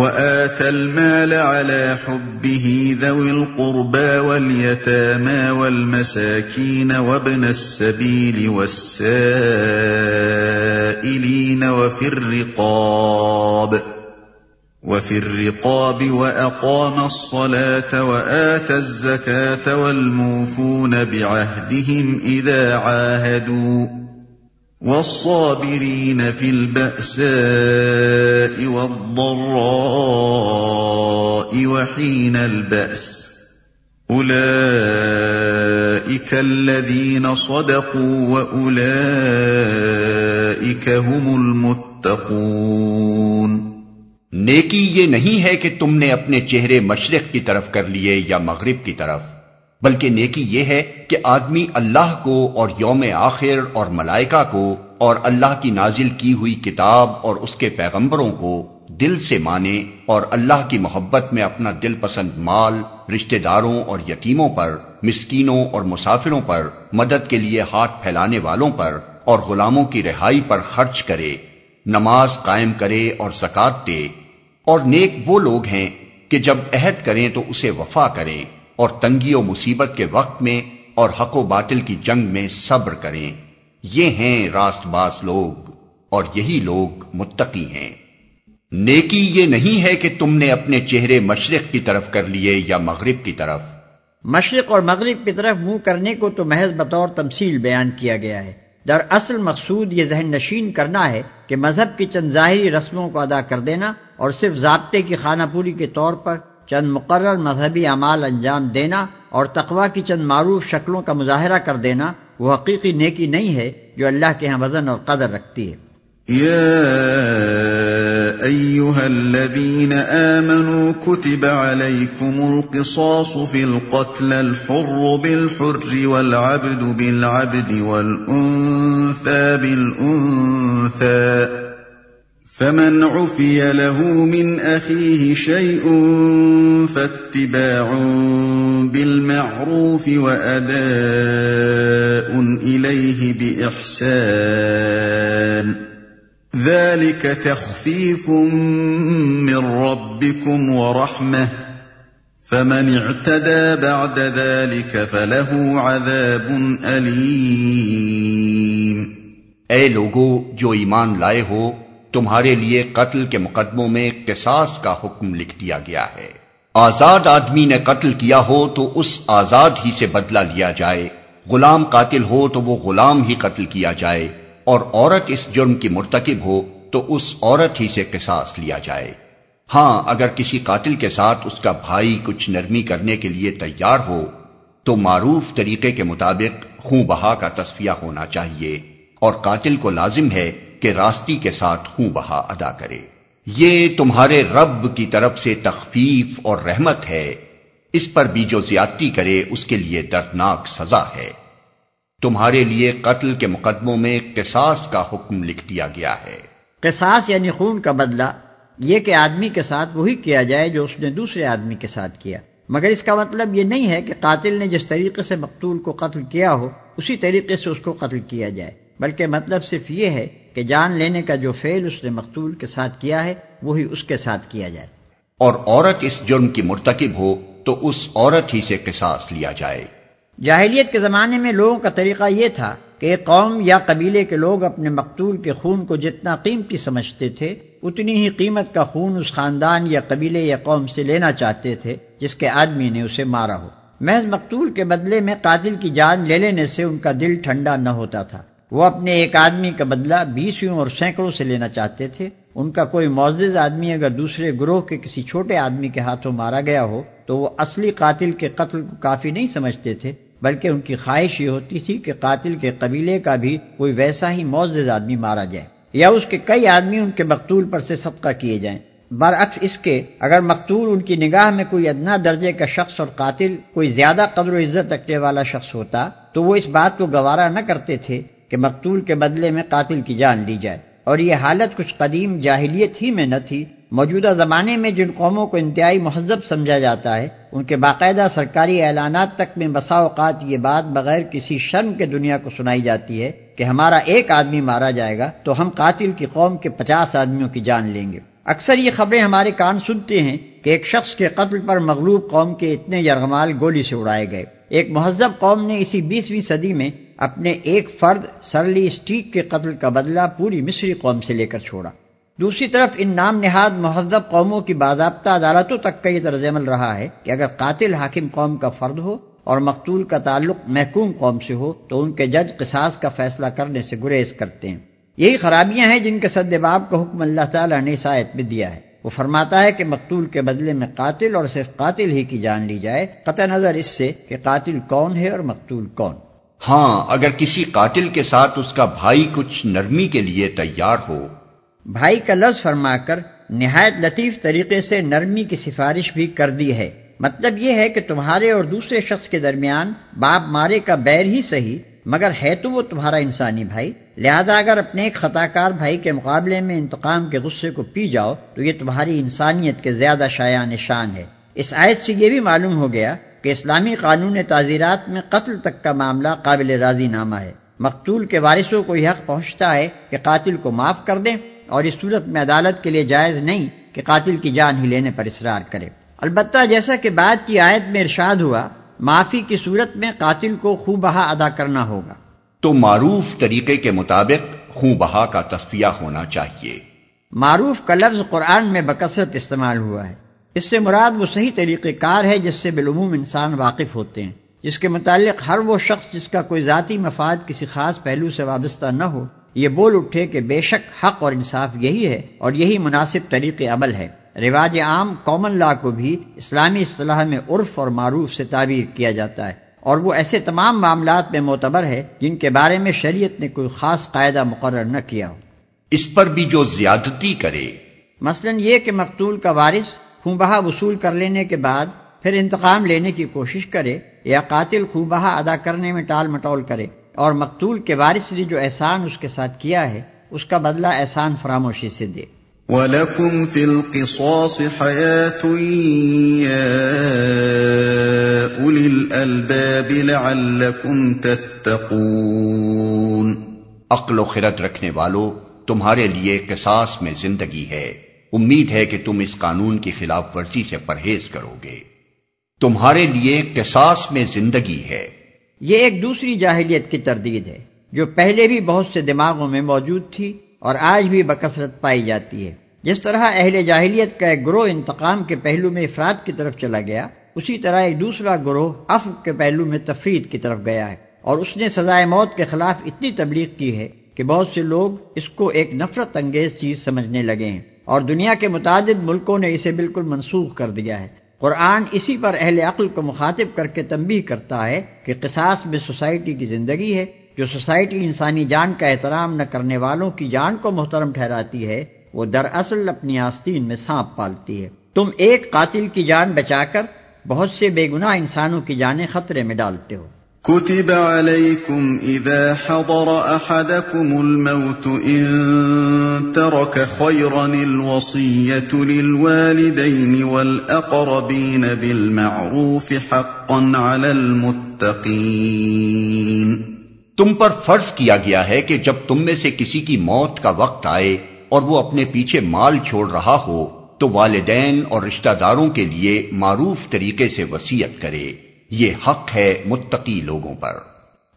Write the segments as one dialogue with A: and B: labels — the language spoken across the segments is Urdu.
A: وآتى المال على حبه ذوي القربى واليتامى والمساكين وابن السبيل والسائلين وفي الرقاب وفي الرقاب وأقام الصلاة وآتى الزكاة والموفون بعهدهم إذا عاهدوا والصابرين في البأساء والضراء وحين البأس أولئك الذين صدقوا وأولئك هم المتقون
B: نیکی یہ نہیں ہے کہ تم نے اپنے چہرے مشرق کی طرف کر لیے یا مغرب کی طرف۔ بلکہ نیکی یہ ہے کہ آدمی اللہ کو اور یوم آخر اور ملائکہ کو اور اللہ کی نازل کی ہوئی کتاب اور اس کے پیغمبروں کو دل سے مانے اور اللہ کی محبت میں اپنا دل پسند مال، رشتہ داروں اور یتیموں پر، مسکینوں اور مسافروں پر مدد کے لیے ہاتھ پھیلانے والوں پر اور غلاموں کی رہائی پر خرچ کرے، نماز قائم کرے اور زکات دے۔ اور نیک وہ لوگ ہیں کہ جب عہد کریں تو اسے وفا کریں۔ اور تنگی و مصیبت کے وقت میں اور حق و باطل کی جنگ میں صبر کریں۔ یہ ہیں راست باز لوگ اور یہی لوگ متقی ہیں۔ نیکی یہ نہیں ہے کہ تم نے اپنے چہرے مشرق کی طرف کر لیے یا مغرب کی طرف۔
C: مشرق اور مغرب کی طرف منہ کرنے کو تو محض بطور تمثیل بیان کیا گیا ہے۔ در اصل مقصود یہ ذہن نشین کرنا ہے کہ مذہب کی چند ظاہری رسموں کو ادا کر دینا اور صرف ضابطے کی خانہ پوری کے طور پر چند مقرر مذہبی اعمال انجام دینا اور تقوا کی چند معروف شکلوں کا مظاہرہ کر دینا وہ حقیقی نیکی نہیں ہے جو اللہ کے ہاں وزن اور قدر رکھتی ہے۔
A: يا أيها الذين آمنوا كتب عليكم القصاص في القتل الحر بالحر والعبد بالعبد والأنثى بالأنثى فمن عفي له من اخيه شيء فاتباع بالمعروف واداء اليه باحسان ذلك تخفيف من ربكم ورحمه فمن اعتدى بعد ذلك فله عذاب اليم
B: اے لوگو جو ایمان لائے ہو تمہارے لیے قتل کے مقدموں میں قصاص کا حکم لکھ دیا گیا ہے۔ آزاد آدمی نے قتل کیا ہو تو اس آزاد ہی سے بدلہ لیا جائے۔ غلام قاتل ہو تو وہ غلام ہی قتل کیا جائے۔ اور عورت اس جرم کی مرتکب ہو تو اس عورت ہی سے قصاص لیا جائے۔ ہاں اگر کسی قاتل کے ساتھ اس کا بھائی کچھ نرمی کرنے کے لیے تیار ہو، تو معروف طریقے کے مطابق خوں بہا کا تصفیہ ہونا چاہیے۔ اور قاتل کو لازم ہے کہ راستی کے ساتھ خوں بہا ادا کرے۔ یہ تمہارے رب کی طرف سے تخفیف اور رحمت ہے۔ اس پر بھی جو زیادتی کرے، اس کے لیے دردناک سزا ہے۔ تمہارے لیے قتل کے مقدموں میں قصاص کا حکم لکھ دیا گیا ہے۔
C: قصاص یعنی خون کا بدلہ، یہ کہ آدمی کے ساتھ وہی کیا جائے جو اس نے دوسرے آدمی کے ساتھ کیا۔ مگر اس کا مطلب یہ نہیں ہے کہ قاتل نے جس طریقے سے مقتول کو قتل کیا ہو، اسی طریقے سے اس کو قتل کیا جائے۔ بلکہ مطلب صرف یہ ہے کہ جان لینے کا جو فعل اس نے مقتول کے ساتھ کیا ہے وہی اس کے ساتھ کیا جائے۔
B: اور عورت اس جرم کی مرتکب ہو تو اس عورت ہی سے قصاص لیا جائے۔
C: جاہلیت کے زمانے میں لوگوں کا طریقہ یہ تھا کہ ایک قوم یا قبیلے کے لوگ اپنے مقتول کے خون کو جتنا قیمتی سمجھتے تھے اتنی ہی قیمت کا خون اس خاندان یا قبیلے یا قوم سے لینا چاہتے تھے جس کے آدمی نے اسے مارا ہو۔ محض مقتول کے بدلے میں قاتل کی جان لے لینے سے ان کا دل ٹھنڈا نہ ہوتا تھا۔ وہ اپنے ایک آدمی کا بدلہ بیسوں اور سینکڑوں سے لینا چاہتے تھے۔ ان کا کوئی معزز آدمی اگر دوسرے گروہ کے کسی چھوٹے آدمی کے ہاتھوں مارا گیا ہو، تو وہ اصلی قاتل کے قتل کو کافی نہیں سمجھتے تھے، بلکہ ان کی خواہش یہ ہوتی تھی کہ قاتل کے قبیلے کا بھی کوئی ویسا ہی معزز آدمی مارا جائے، یا اس کے کئی آدمی ان کے مقتول پر سے صدقہ کیے جائیں۔ برعکس اس کے اگر مقتول ان کی نگاہ میں کوئی ادنا درجے کا شخص اور قاتل کوئی زیادہ قدر و عزت رکھنے والا شخص ہوتا، تو وہ اس بات کو گوارا نہ کرتے تھے کہ مقتول کے بدلے میں قاتل کی جان لی جائے۔ اور یہ حالت کچھ قدیم جاہلیت ہی میں نہ تھی۔ موجودہ زمانے میں جن قوموں کو انتہائی مہذب سمجھا جاتا ہے، ان کے باقاعدہ سرکاری اعلانات تک میں بسا اوقات یہ بات بغیر کسی شرم کے دنیا کو سنائی جاتی ہے کہ ہمارا ایک آدمی مارا جائے گا تو ہم قاتل کی قوم کے پچاس آدمیوں کی جان لیں گے۔ اکثر یہ خبریں ہمارے کان سنتے ہیں کہ ایک شخص کے قتل پر مغلوب قوم کے اتنے یرغمال گولی سے اڑائے گئے۔ ایک مہذب قوم نے اسی بیسویں صدی میں اپنے ایک فرد سرلی اسٹیک کے قتل کا بدلہ پوری مصری قوم سے لے کر چھوڑا۔ دوسری طرف ان نام نہاد مہذب قوموں کی باضابطہ عدالتوں تک کا یہ طرز عمل رہا ہے کہ اگر قاتل حاکم قوم کا فرد ہو اور مقتول کا تعلق محکوم قوم سے ہو تو ان کے جج قصاص کا فیصلہ کرنے سے گریز کرتے ہیں۔ یہی خرابیاں ہیں جن کے باب کا حکم اللہ تعالیٰ نے آیت میں دیا ہے۔ وہ فرماتا ہے کہ مقتول کے بدلے میں قاتل اور صرف قاتل ہی کی جان لی جائے۔ قطع نظر اس سے کہ قاتل کون ہے اور مقتول کون۔
B: ہاں اگر کسی قاتل کے ساتھ اس کا بھائی کچھ نرمی کے لیے تیار ہو۔
C: بھائی کا لفظ فرما کر نہایت لطیف طریقے سے نرمی کی سفارش بھی کر دی ہے۔ مطلب یہ ہے کہ تمہارے اور دوسرے شخص کے درمیان باپ مارے کا بیر ہی صحیح، مگر ہے تو وہ تمہارا انسانی بھائی۔ لہذا اگر اپنے ایک خطا کار بھائی کے مقابلے میں انتقام کے غصے کو پی جاؤ، تو یہ تمہاری انسانیت کے زیادہ شاع نشان ہے۔ اس آیت سے یہ بھی معلوم ہو گیا کہ اسلامی قانون تعزیرات میں قتل تک کا معاملہ قابل راضی نامہ ہے۔ مقتول کے وارثوں کو یہ حق پہنچتا ہے کہ قاتل کو معاف کر دیں اور اس صورت میں عدالت کے لیے جائز نہیں کہ قاتل کی جان ہی لینے پر اصرار کرے۔ البتہ جیسا کہ بعد کی آیت میں ارشاد ہوا معافی کی صورت میں قاتل کو خوں بہا ادا کرنا ہوگا۔
B: تو معروف طریقے کے مطابق خوں بہا کا تصفیہ ہونا چاہیے۔
C: معروف کا لفظ قرآن میں بکثرت استعمال ہوا ہے۔ اس سے مراد وہ صحیح طریقہ کار ہے جس سے بالعموم انسان واقف ہوتے ہیں۔ جس کے متعلق ہر وہ شخص جس کا کوئی ذاتی مفاد کسی خاص پہلو سے وابستہ نہ ہو یہ بول اٹھے کہ بے شک حق اور انصاف یہی ہے اور یہی مناسب طریق عمل ہے۔ رواج عام کامن لا کو بھی اسلامی اصطلاح میں عرف اور معروف سے تعبیر کیا جاتا ہے اور وہ ایسے تمام معاملات میں معتبر ہے جن کے بارے میں شریعت نے کوئی خاص قاعدہ مقرر نہ کیا ہو۔
B: اس پر بھی جو زیادتی کرے۔
C: مثلا یہ کہ مقتول کا وارث خوں بہا وصول کر لینے کے بعد پھر انتقام لینے کی کوشش کرے یا قاتل خوں بہا ادا کرنے میں ٹال مٹول کرے اور مقتول کے وارث نے جو احسان اس کے ساتھ کیا ہے اس کا بدلہ احسان فراموشی سے دے۔
A: وَلَكُمْ فِي الْقِصَاصِ حَيَاةٌ يَا أُولِي الْأَلْبَابِ لَعَلَّكُمْ تَتَّقُونَ۔
B: عقل و خرد رکھنے والو تمہارے لیے قصاص میں زندگی ہے۔ امید ہے کہ تم اس قانون کی خلاف ورزی سے پرہیز کرو گے۔ تمہارے لیے قصاص میں زندگی ہے۔
C: یہ ایک دوسری جاہلیت کی تردید ہے، جو پہلے بھی بہت سے دماغوں میں موجود تھی اور آج بھی بکثرت پائی جاتی ہے۔ جس طرح اہل جاہلیت کا ایک گروہ انتقام کے پہلو میں افراد کی طرف چلا گیا، اسی طرح ایک دوسرا گروہ افق کے پہلو میں تفرید کی طرف گیا ہے۔ اور اس نے سزائے موت کے خلاف اتنی تبلیغ کی ہے کہ بہت سے لوگ اس کو ایک نفرت انگیز چیز سمجھنے لگے ہیں۔ اور دنیا کے متعدد ملکوں نے اسے بالکل منسوخ کر دیا ہے۔ قرآن اسی پر اہل عقل کو مخاطب کر کے تنبیہ کرتا ہے کہ قصاص میں سوسائٹی کی زندگی ہے۔ جو سوسائٹی انسانی جان کا احترام نہ کرنے والوں کی جان کو محترم ٹھہراتی ہے، وہ دراصل اپنی آستین میں سانپ پالتی ہے۔ تم ایک قاتل کی جان بچا کر بہت سے بے گناہ انسانوں کی جانیں خطرے میں ڈالتے ہو۔
A: كتب عليكم إذا حضر أحدكم الموت إن ترك خيرا الوصية للوالدين والأقربين بالمعروف حقا على المتقين۔
B: تم پر فرض کیا گیا ہے کہ جب تم میں سے کسی کی موت کا وقت آئے اور وہ اپنے پیچھے مال چھوڑ رہا ہو، تو والدین اور رشتہ داروں کے لیے معروف طریقے سے وسیعت کرے۔ یہ حق ہے متقی لوگوں پر۔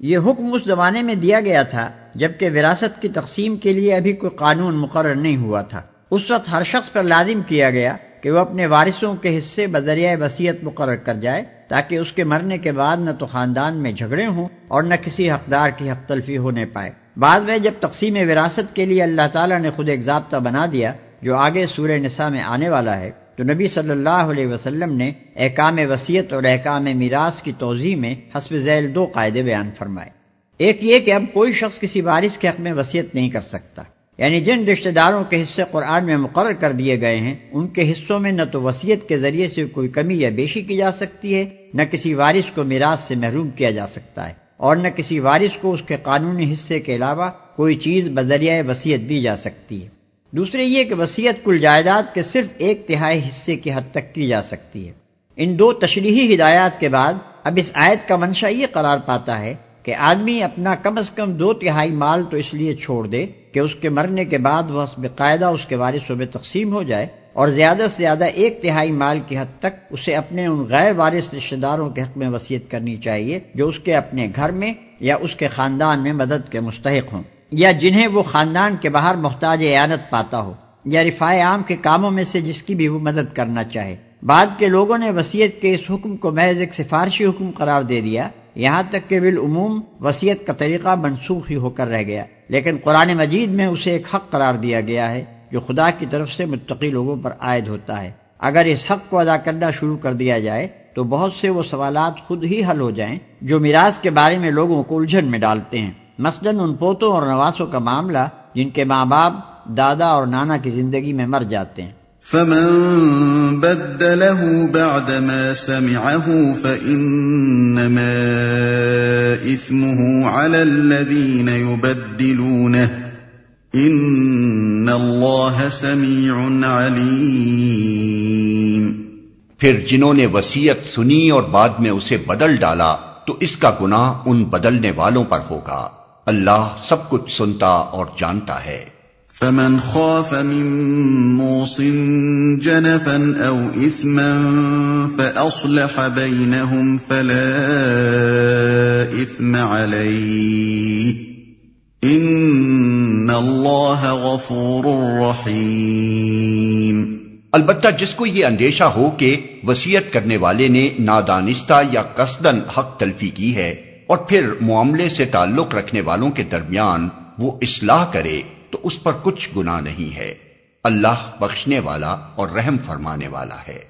C: یہ حکم اس زمانے میں دیا گیا تھا جبکہ وراثت کی تقسیم کے لیے ابھی کوئی قانون مقرر نہیں ہوا تھا۔ اس وقت ہر شخص پر لازم کیا گیا کہ وہ اپنے وارثوں کے حصے بذریعہ وسیعت مقرر کر جائے تاکہ اس کے مرنے کے بعد نہ تو خاندان میں جھگڑے ہوں اور نہ کسی حقدار کی حق تلفی ہونے پائے۔ بعد میں جب تقسیم وراثت کے لیے اللہ تعالیٰ نے خود ایک ضابطہ بنا دیا جو آگے سورہ نساء میں آنے والا ہے تو نبی صلی اللہ علیہ وسلم نے احکام وسیعت اور احکام میراث کی توضیح میں حسب ذیل دو قاعدے بیان فرمائے۔ ایک یہ کہ اب کوئی شخص کسی وارث کے حق میں وسیعت نہیں کر سکتا۔ یعنی جن رشتہ داروں کے حصے قرآن میں مقرر کر دیے گئے ہیں، ان کے حصوں میں نہ تو وسیعت کے ذریعے سے کوئی کمی یا بیشی کی جا سکتی ہے، نہ کسی وارث کو میراث سے محروم کیا جا سکتا ہے، اور نہ کسی وارث کو اس کے قانونی حصے کے علاوہ کوئی چیز بذریعہ وسیعت دی جا سکتی ہے۔ دوسرے یہ کہ وسیعت کل جائیداد کے صرف ایک تہائی حصے کی حد تک کی جا سکتی ہے۔ ان دو تشریحی ہدایات کے بعد اب اس آیت کا منشا یہ قرار پاتا ہے کہ آدمی اپنا کم از کم دو تہائی مال تو اس لیے چھوڑ دے کہ اس کے مرنے کے بعد وہ حسب قاعدہ اس کے وارثوں میں تقسیم ہو جائے اور زیادہ سے زیادہ ایک تہائی مال کی حد تک اسے اپنے ان غیر وارث رشتے داروں کے حق میں وسیعت کرنی چاہیے جو اس کے اپنے گھر میں یا اس کے خاندان میں مدد کے مستحق ہوں۔ یا جنہیں وہ خاندان کے باہر محتاج اعانت پاتا ہو، یا رفاع عام کے کاموں میں سے جس کی بھی وہ مدد کرنا چاہے۔ بعد کے لوگوں نے وسیعت کے اس حکم کو محض ایک سفارشی حکم قرار دے دیا، یہاں تک کہ بالعموم وسیعت کا طریقہ منسوخ ہی ہو کر رہ گیا۔ لیکن قرآن مجید میں اسے ایک حق قرار دیا گیا ہے، جو خدا کی طرف سے متقی لوگوں پر عائد ہوتا ہے۔ اگر اس حق کو ادا کرنا شروع کر دیا جائے، تو بہت سے وہ سوالات خود ہی حل ہو جائیں، جو میراث کے بارے میں لوگوں کو الجھن میں ڈالتے ہیں۔ مثلاً ان پوتوں اور نواسوں کا معاملہ جن کے ماں باپ دادا اور نانا کی زندگی میں مر جاتے ہیں۔
A: فمن بدله بعدما سمعه فإنما إثمه على الذين يبدلونه إن الله سميع عليم۔
B: پھر جنہوں نے وسیعت سنی اور بعد میں اسے بدل ڈالا تو اس کا گناہ ان بدلنے والوں پر ہوگا۔ اللہ سب کچھ سنتا اور جانتا ہے۔
A: فمن خاف من موص جنفا او اثما فاصلح بينهم فلا اثم عليه ان الله غفور رحيم۔
B: البتہ جس کو یہ اندیشہ ہو کہ وسیعت کرنے والے نے نادانستہ یا قصدن حق تلفی کی ہے اور پھر معاملے سے تعلق رکھنے والوں کے درمیان وہ اصلاح کرے تو اس پر کچھ گنا نہیں ہے۔ اللہ بخشنے والا اور رحم فرمانے والا ہے۔